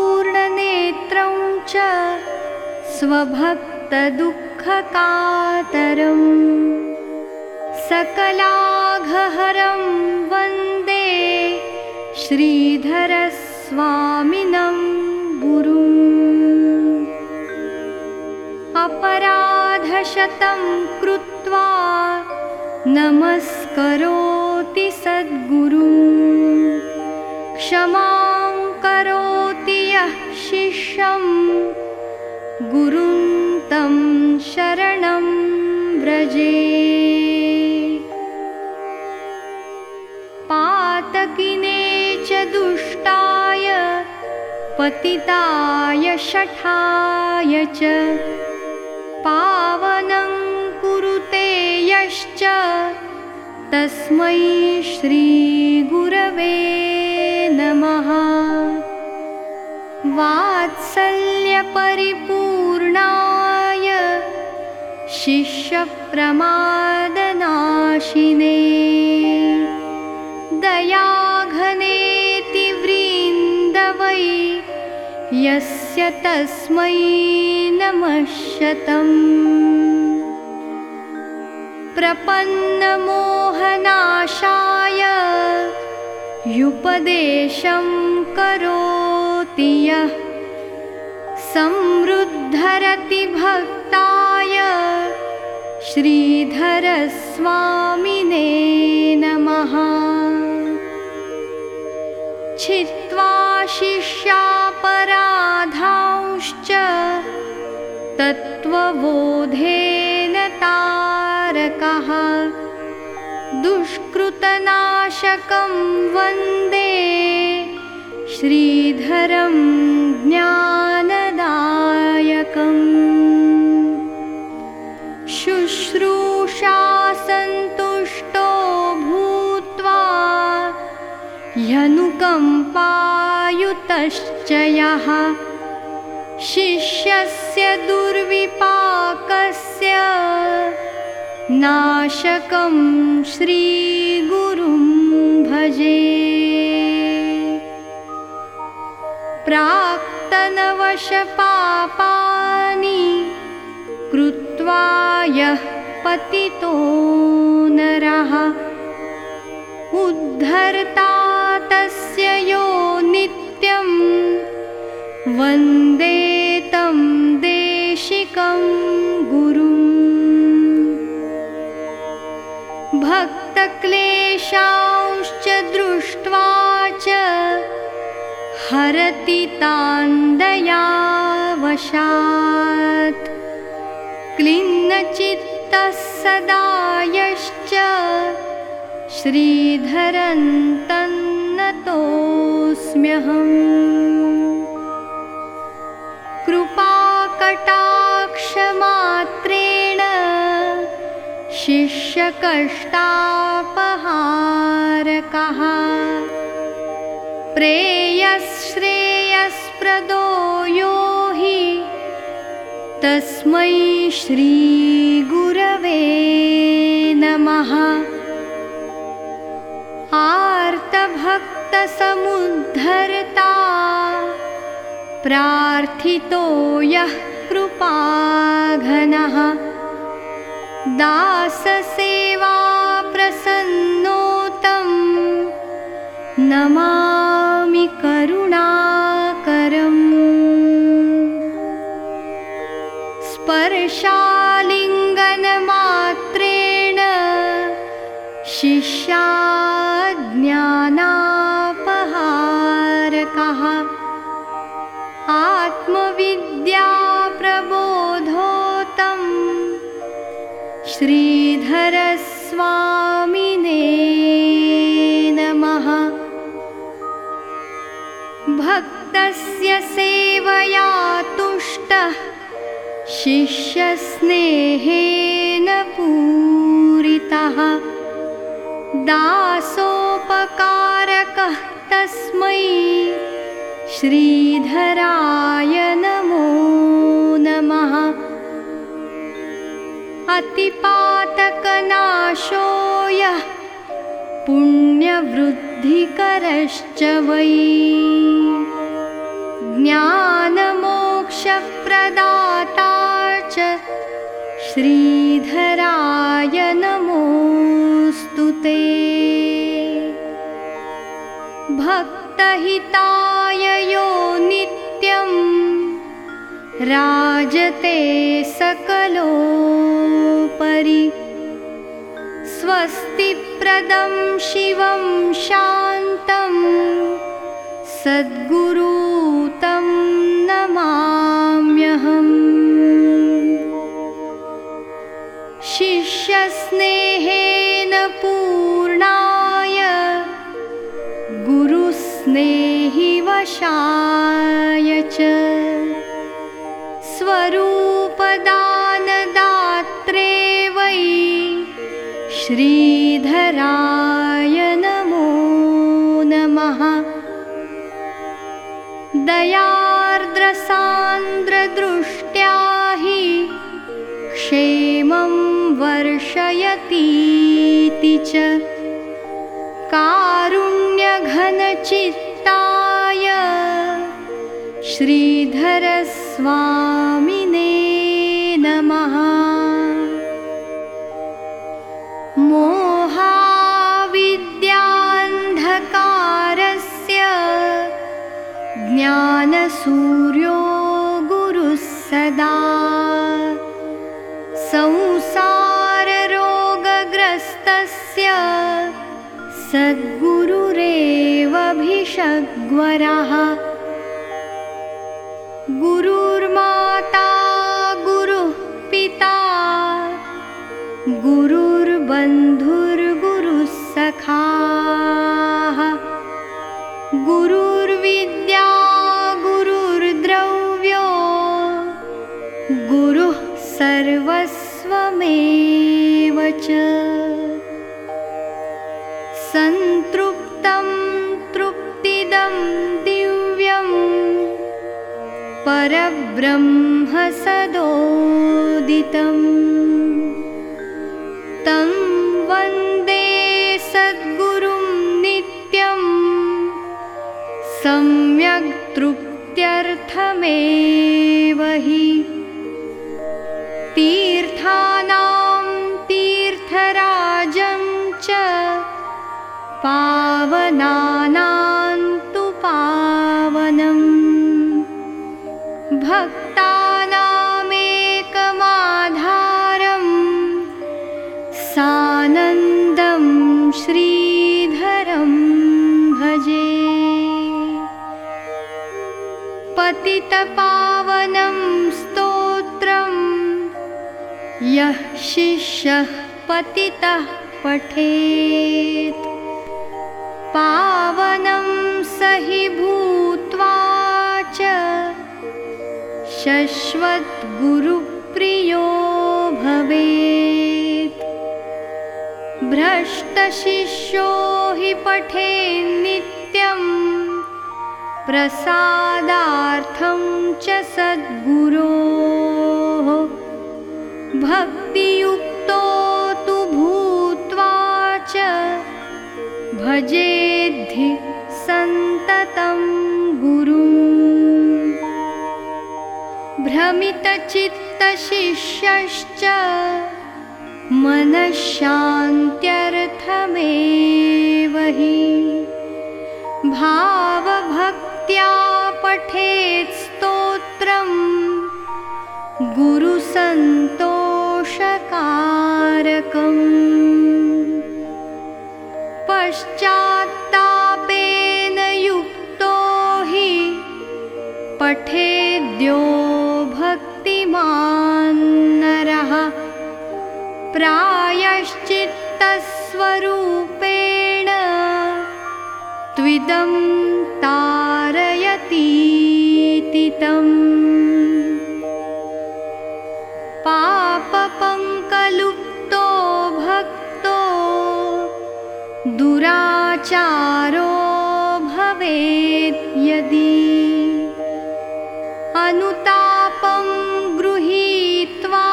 कृपाश्रुपूर्णनेत्रं च स्वभक्तदुःखकातरम् सकलाघहरं वन्दे श्रीधरस्वामिनं गुरुम् अपराधशतं कृत्वा नमस्करोति सद्गुरु। क्षमां करोति यः शिष्यं। गुरुं तं शरणं व्रजे। पातकिने च दुष्टाय पतिताय शठाय च। पावनं तस्मै श्रीगुरवे नमः। वात्सल्यपरिपूर्णाय शिष्यप्रमादनाशिने। दयाघनेतिवृन्दवै यस्य तस्मै नमश्यतम् प्रपन्नमोहनाशाय युपदेशं करोति यः संवृद्धरति भक्ताय श्रीधरस्वामिने नमः। छित्त्वा शिष्यापराधांश्च तत्त्वबोधेन दुष्कृतनाशकं वन्दे श्रीधरं ज्ञानदायकम्। शुश्रूषासन्तुष्टो भूत्वा ह्यनुकम्पायुतश्च यः। शिष्यस्य दुर्विपाकस्य नाशकं श्रीगुरुं भजे। प्राक्तनवशपापानि कृत्वा यः पतितो नरः। उद्धर्ता तस्य यो नित्यं। वन्दे तं देशिकं भक्तक्लेशांश्च दृष्ट्वा च हरति तान्दयावशात् क्लिन्नचित्तः सदा यश्च श्रीधरन्तन्नतोऽस्म्यहम्। कृपाकटाक्षमात्रेण शिष्यकष्टापहारकः। प्रेयश्रेयस्प्रदो यो हि तस्मै श्रीगुरवे नमः। आर्तभक्तसमुद्धरता प्रार्थितो यः कृपाघनः दाससेवाप्रसन्नोतं नमामि करुणाकरम्। स्पर्शालिङ्गनमात्रेण शिष्याज्ञानापहारकः भक्तस्य सेवया तुष्टः। शिष्यस्नेहेन पूरितः। दासोपकारकः तस्मै श्रीधराय नमो नमः। अतिपातकनाशो यः पुण्यवृद्धिकरश्च वै ज्ञानमोक्षप्रदाता च श्रीधराय नमोऽस्तु ते। भक्तहिताय यो नित्यं राजते सकलोपरि। स्वस्तिप्रदं शिवं शान्तं सद्गुरुतं नमाम्यहम्। शिष्यस्नेहेन पूर्णाय गुरुस्नेहिवशाय च। स्वरूपदानदात्रे वै श्रीधराय दयार्द्रसान्द्रदृष्ट्या हि क्षेमं वर्षयतीति च कारुण्यघनचित्ताय श्रीधरस्वामिने ज्ञानसूर्यो गुरुः सदा। संसाररोगग्रस्तस्य सद्गुरुरेवभिषग्वरः। गुरुर्माता सन्तृप्तं तृप्तिदं दिव्यं परब्रह्मसदोदितम् तं वन्दे सद्गुरुं नित्यं सम्यक् तृप्त्यर्थमेव हि तीर्थराजं च पावनानां तु पावनम्। भक्तानामेकमाधारं सानन्दं श्रीधरं भजे। पतितपावनं यः शिष्यः पतितः पठेत्। पावनं स हि भूत्वा च शश्वद्गुरुप्रियो भवेत्। भ्रष्टशिष्यो हि पठेन्नित्यं प्रसादार्थं च सद्गुरोः भक्तियुक्तो तु भूत्वा च भजेद्धि सन्ततं गुरुम्। भ्रमितचित्तशिष्यश्च मनःशान्त्यर्थमेव हि। भावभक्त्या पठेत् स्तोत्रं गुरुसन्तोषकारकम् पश्चात्तापेन युक्तो हि पठेद्यो भक्तिमान् नरः प्रायश्चित्तस्वरूपेण त्विदं तारयतीति तम् दुराचारो भवेत् यदि अनुतापं गृहीत्वा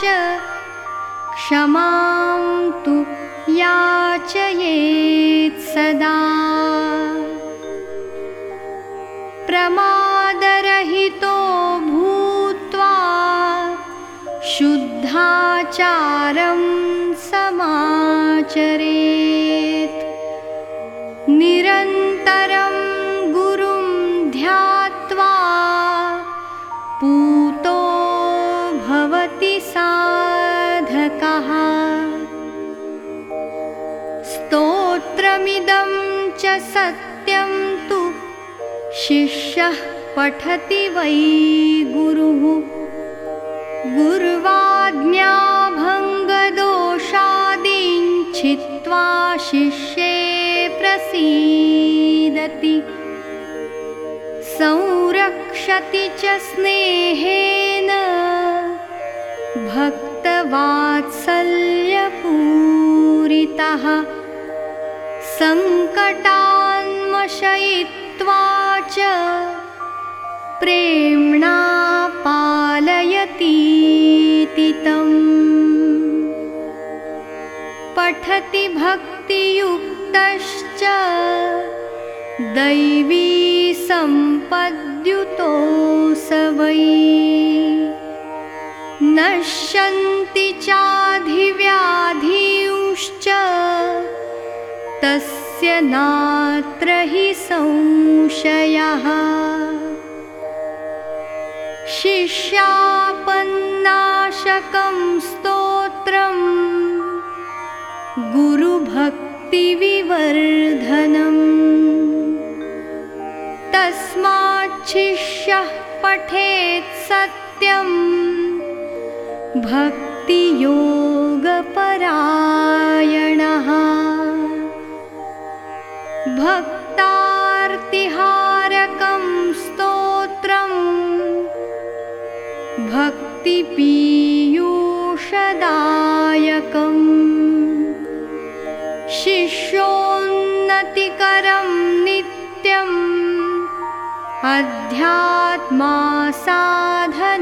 च क्षमां तु याचयेत् सदा। प्रमादरहितो भूत्वा शुद्धाचारं च सत्यं तु शिष्यः पठति वै गुरुः। गुर्वाज्ञाभङ्गदोषादिञ्छित्वा शिष्ये प्रसीदति। संरक्षति च स्नेहेन भक्तवात्सल्यपूरितः सङ्कटान्मशयित्वा च प्रेम्णा पालयतीति तम्। पठति भक्तियुक्तश्च दैवी सम्पद्युतोऽस वै। नश्यन्ति चाधिव्याधिंश्च तस्य नात्र हि संशयः। शिष्यापन्नाशकं स्तोत्रम् गुरुभक्तिविवर्धनम् तस्माच्छिष्यः पठेत् सत्यं भक्तियोगपरायणः भक्तार्तिहारकं स्तोत्रम् भक्तिपीयूषदायकम्। शिष्योन्नतिकरं नित्यम्। अध्यात्मा साधनप्रदम्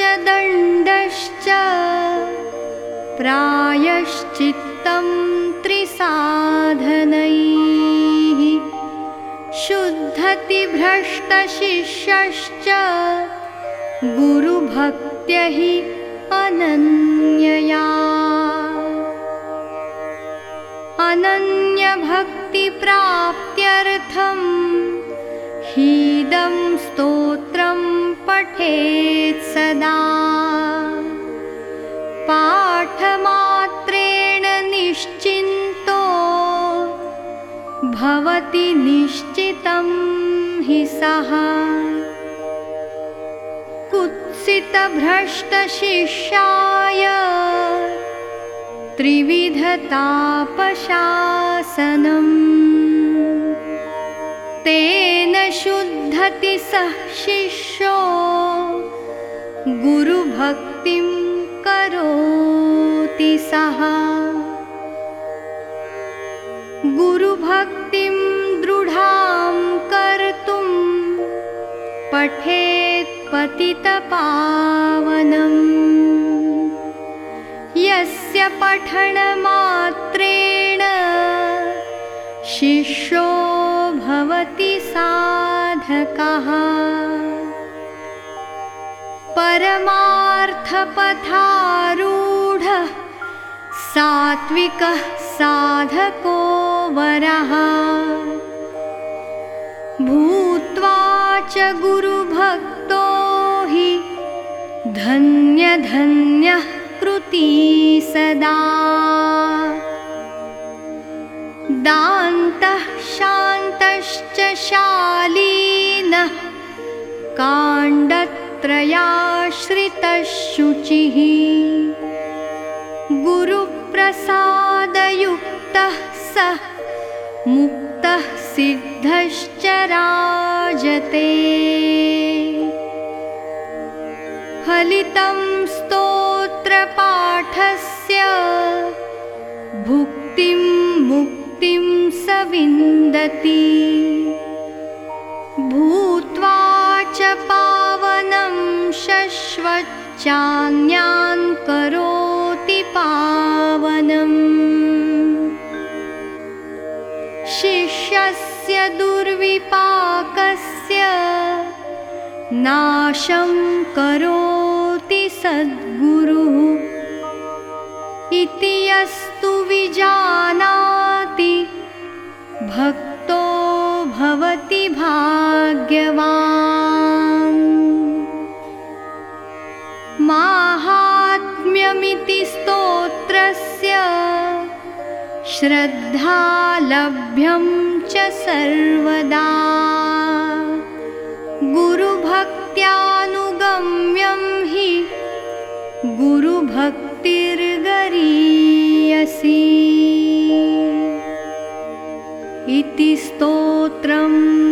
दण्डश्च प्रायश्चित्तं त्रिसाधनैः शुद्धतिभ्रष्टशिष्यश्च गुरुभक्त्य हि अनन्यया। अनन्यभक्तिप्राप्त्यर्थं हीदं स्तोत्रं पठेत् सदा। पाठमात्रेण निश्चिन्तो भवति निश्चितं हि सः। कुत्सितभ्रष्टशिष्याय त्रिविधतापशासनम् शुद्धति सः शिष्यो। गुरुभक्तिं करोति सः। गुरुभक्तिं दृढां कर्तुं पठेत् पतितपावनम् यस्य पठनमात्रेण शिष्यो भवति साधकः। परमार्थपथारूढः सात्विकः साधको वरः। भूत्वा च गुरुभक्तो हि धन्यधन्यः कृती सदा। दान्तः शालीनः काण्डत्युत्तमश्च स्तोत्रयाश्रितशुचिः गुरुप्रसादयुक्तः सः मुक्तः सिद्धश्च राजते। फलितं स्तोत्रपाठस्य भुक्तिं मुक्तिं स विन्दति। भूत्वा च पावनं शश्वच्चान्यान् करोति पावनम्। शिष्यस्य दुर्विपाकस्य नाशं करोति सद्गुरुः। इति यस्तु विजानाति भक्तो भवति भाग्यवान्। माहात्म्यमिति स्तोत्रस्य श्रद्धालभ्यं च सर्वदा। गुरुभक्त्यानुगम्यं हि गुरुभक्तिर्गरीयसी स्तोत्रम्